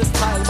this time.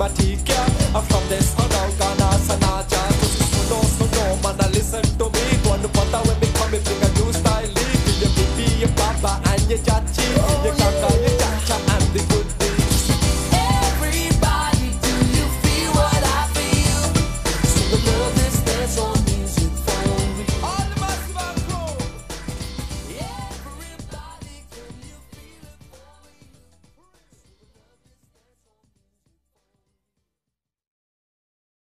à from des.